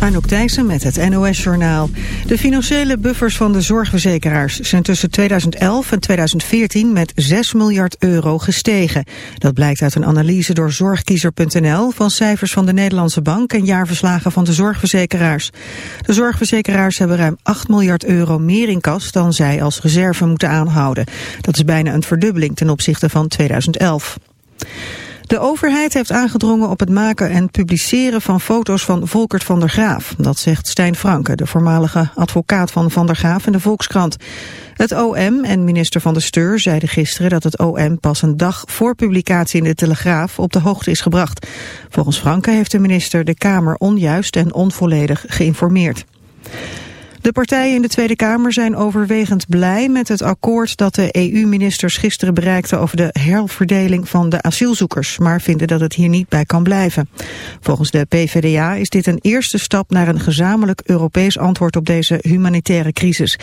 Anouk Thijssen met het NOS-journaal. De financiële buffers van de zorgverzekeraars zijn tussen 2011 en 2014 met 6 miljard euro gestegen. Dat blijkt uit een analyse door zorgkiezer.nl van cijfers van de Nederlandse Bank en jaarverslagen van de zorgverzekeraars. De zorgverzekeraars hebben ruim 8 miljard euro meer in kas dan zij als reserve moeten aanhouden. Dat is bijna een verdubbeling ten opzichte van 2011. De overheid heeft aangedrongen op het maken en publiceren van foto's van Volkert van der Graaf. Dat zegt Stijn Franke, de voormalige advocaat van Van der Graaf in de Volkskrant. Het OM en minister van de Steur zeiden gisteren dat het OM pas een dag voor publicatie in de Telegraaf op de hoogte is gebracht. Volgens Franke heeft de minister de Kamer onjuist en onvolledig geïnformeerd. De partijen in de Tweede Kamer zijn overwegend blij met het akkoord dat de EU-ministers gisteren bereikten over de herverdeling van de asielzoekers, maar vinden dat het hier niet bij kan blijven. Volgens de PvdA is dit een eerste stap naar een gezamenlijk Europees antwoord op deze humanitaire crisis.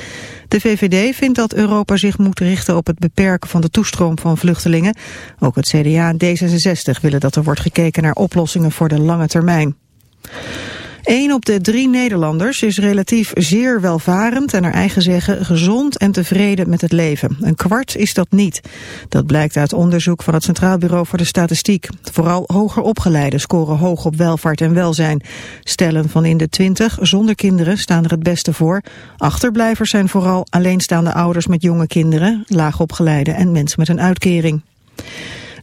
De VVD vindt dat Europa zich moet richten op het beperken van de toestroom van vluchtelingen. Ook het CDA en D66 willen dat er wordt gekeken naar oplossingen voor de lange termijn. Een op de drie Nederlanders is relatief zeer welvarend en naar eigen zeggen gezond en tevreden met het leven. Een kwart is dat niet. Dat blijkt uit onderzoek van het Centraal Bureau voor de Statistiek. Vooral hoger opgeleiden scoren hoog op welvaart en welzijn. Stellen van in de twintig zonder kinderen staan er het beste voor. Achterblijvers zijn vooral alleenstaande ouders met jonge kinderen, laagopgeleide en mensen met een uitkering.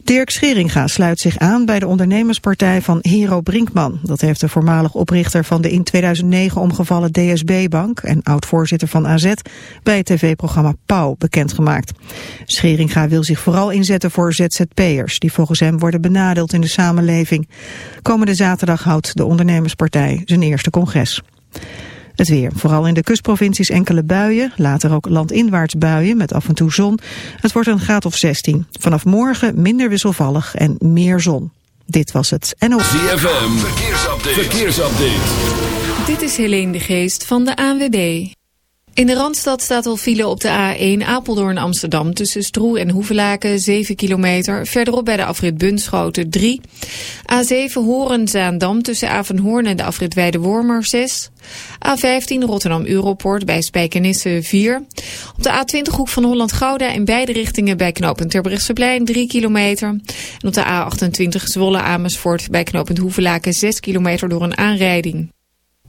Dirk Scheringa sluit zich aan bij de ondernemerspartij van Hero Brinkman. Dat heeft de voormalig oprichter van de in 2009 omgevallen DSB-bank en oud-voorzitter van AZ bij het tv-programma Pauw bekendgemaakt. Scheringa wil zich vooral inzetten voor ZZP'ers die volgens hem worden benadeeld in de samenleving. Komende zaterdag houdt de ondernemerspartij zijn eerste congres. Het weer. Vooral in de kustprovincies enkele buien. Later ook landinwaarts buien met af en toe zon. Het wordt een graad of 16. Vanaf morgen minder wisselvallig en meer zon. Dit was het NOS. ZFM. Verkeersupdate. Verkeersupdate. Dit is Helene de Geest van de ANWB. In de Randstad staat al file op de A1 Apeldoorn-Amsterdam... tussen Stroe en Hoevelaken, 7 kilometer. Verderop bij de afrit Bunschoten, 3. A7 Horen-Zaandam tussen Avenhoorn en de afrit Weidewormer, 6. A15 Rotterdam-Europort bij Spijkenisse, 4. Op de A20 Hoek van Holland-Gouda in beide richtingen... bij knooppunt Terbrechtseplein, 3 kilometer. En op de A28 Zwolle-Amersfoort bij knooppunt Hoevelaken... 6 kilometer door een aanrijding.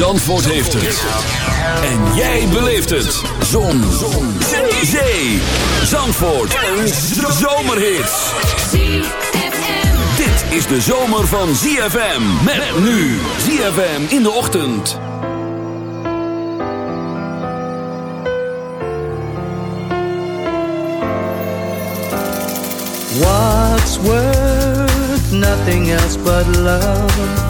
Zandvoort heeft het. En jij beleeft het. Zon. Zon. Zee. Zandvoort. Een zomerhit. Dit is de zomer van ZFM. Met nu ZFM in de ochtend. What's worth nothing else but love?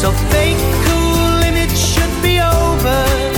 So fake cool it should be over.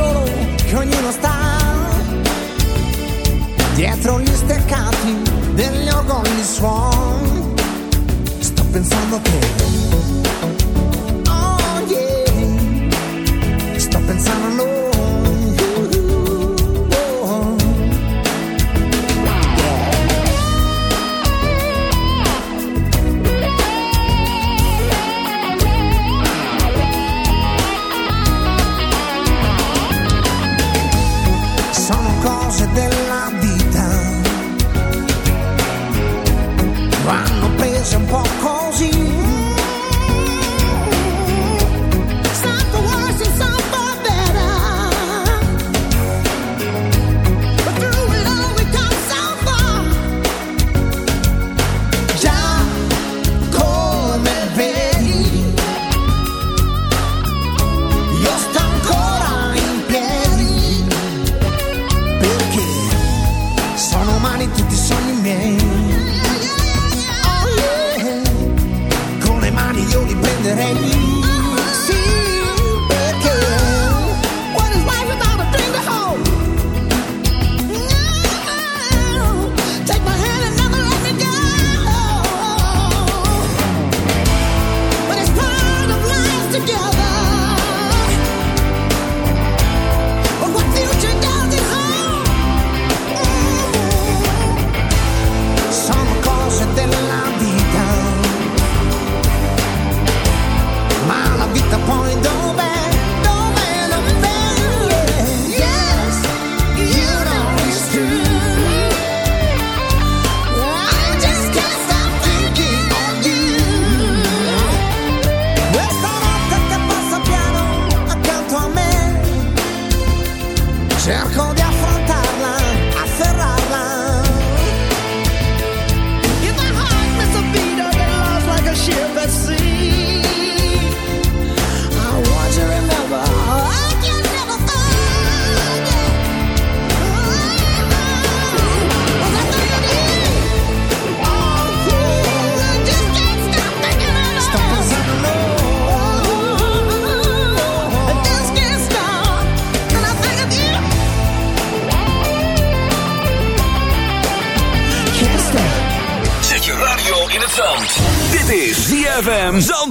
solo che ognuno sta dietro gli steccati degli orgogli suon. Sto pensando che oh yeah sto pensando a noi.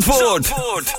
Zandvoort. Zandvoort.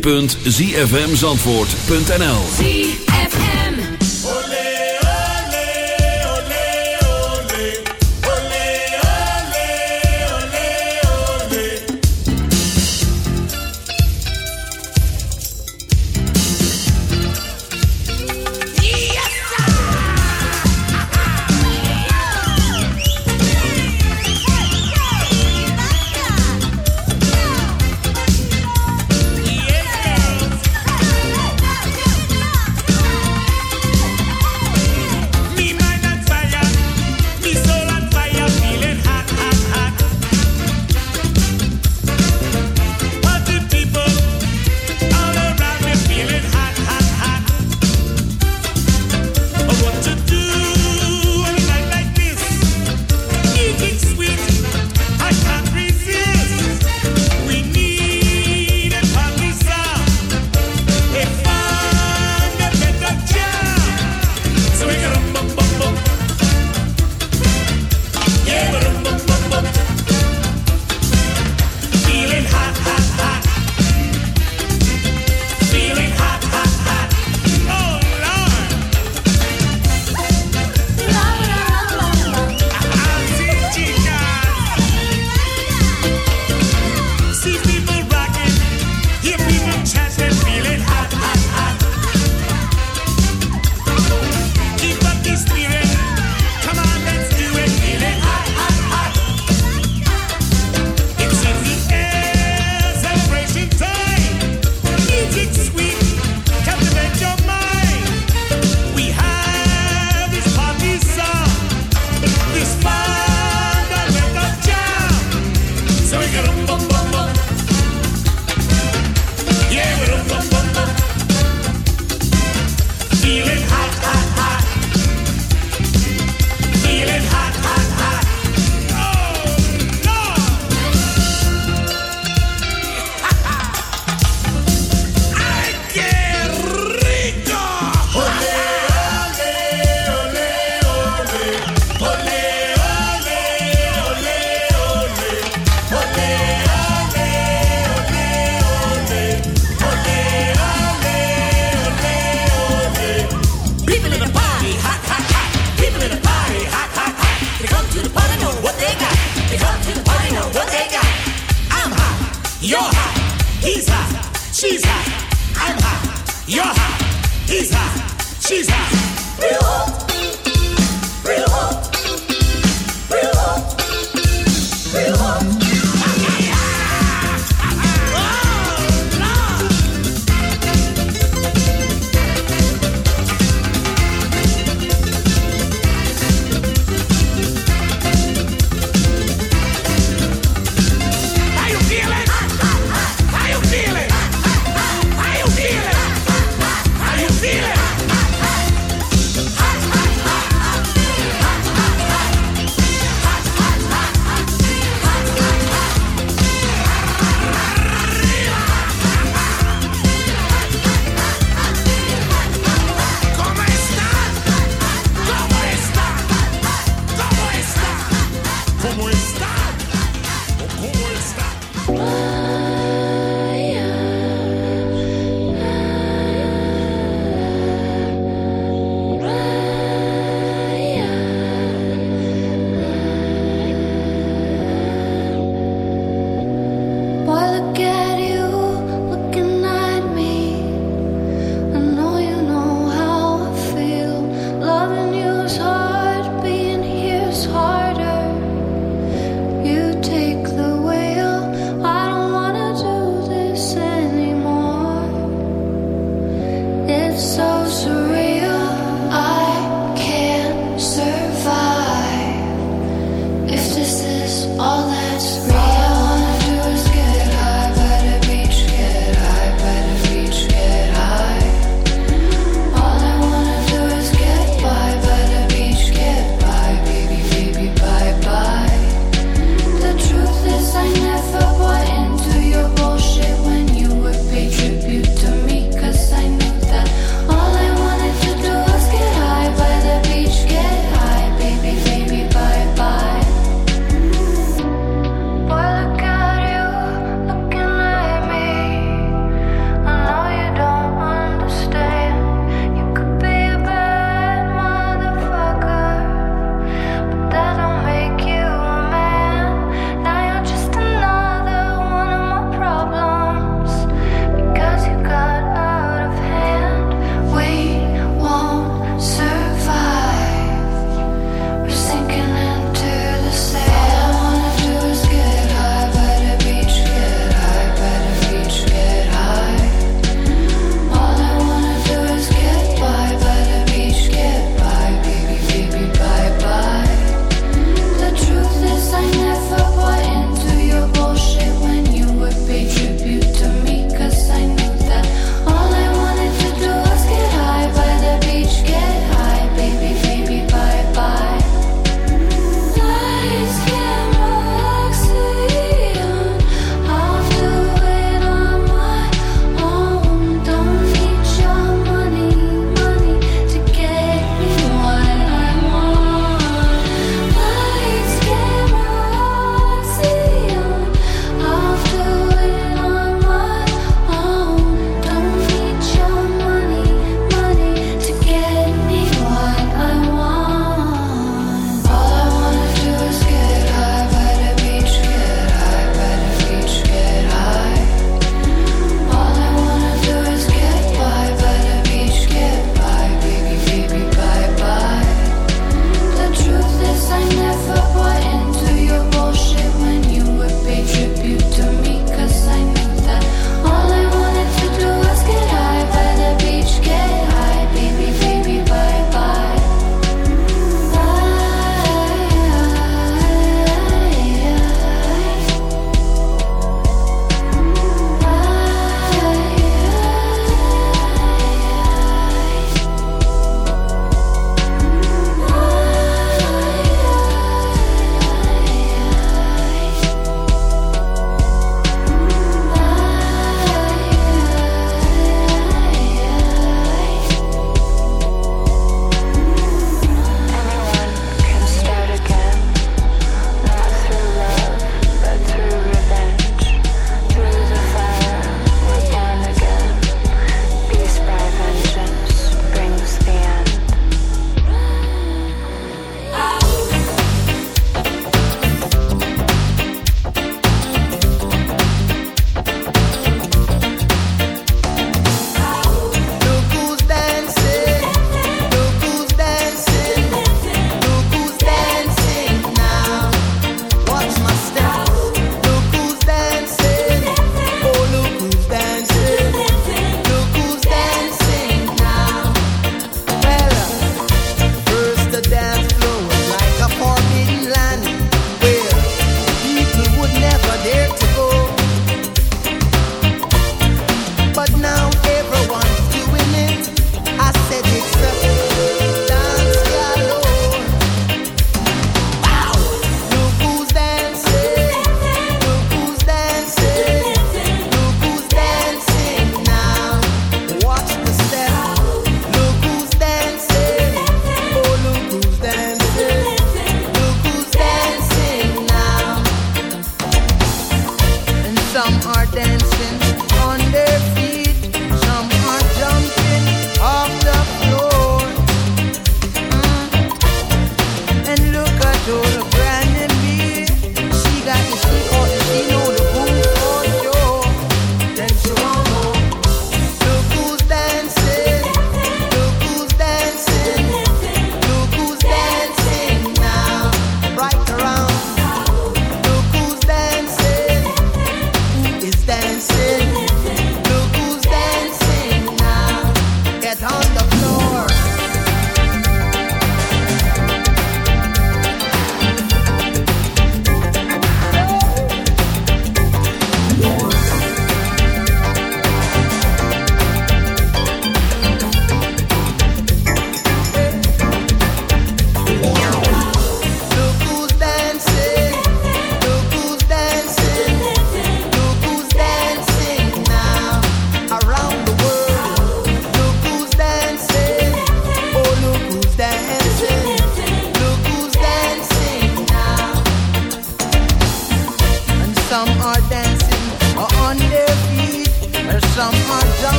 www.zfmzandvoort.nl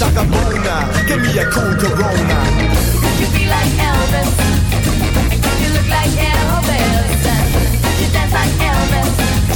Shaka give me a cool Corona. Could you be like Elvis?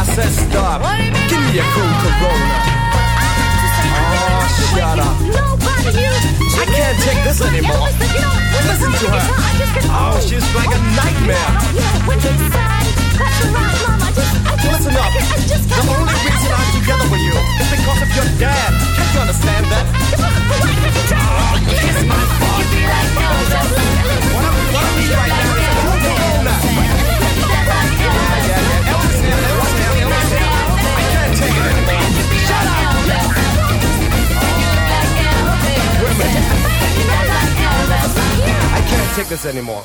I said stop. Give me a cool Corona. Oh, shut up. I can't take this anymore. Listen to her. Oh, she's like a nightmare. Listen up. anymore.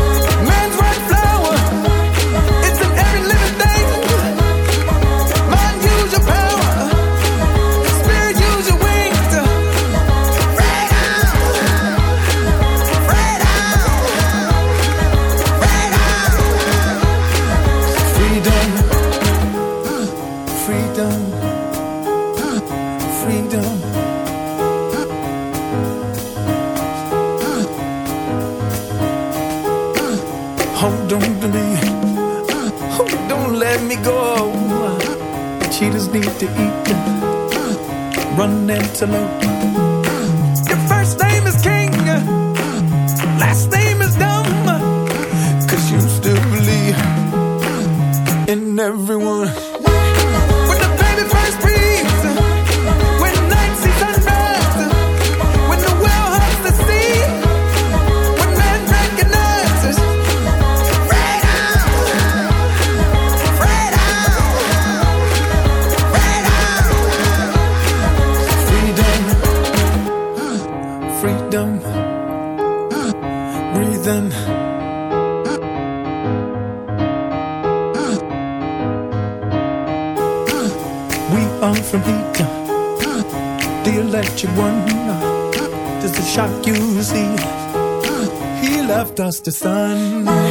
Need to eat. Uh, run antelope. Your first name is King. Last name is Dumb. Cause you still believe in everyone. Mr. Sun.